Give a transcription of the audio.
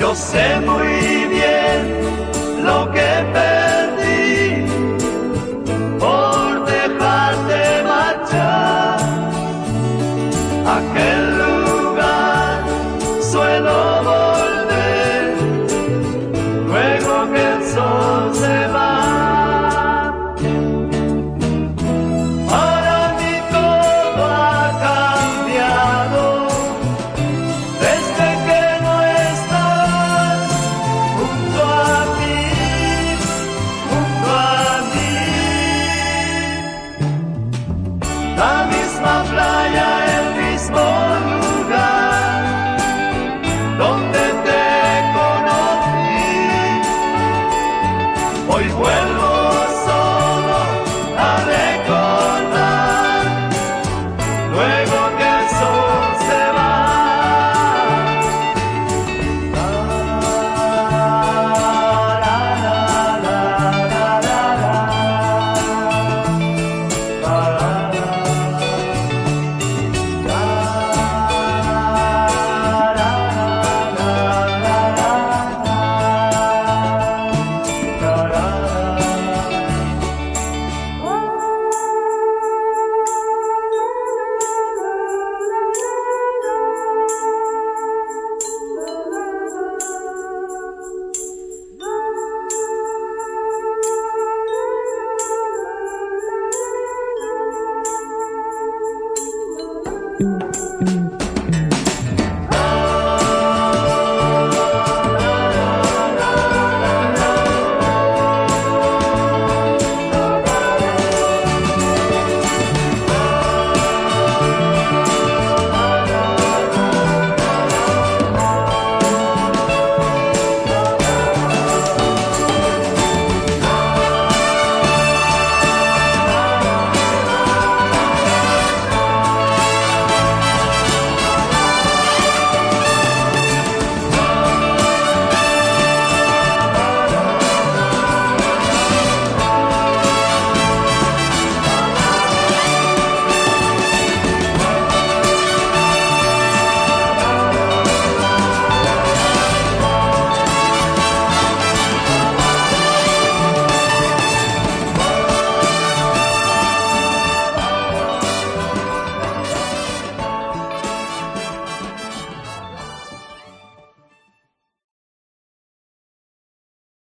Yo sé muy bien lo que perdí por dejarte marchar. Aquel lugar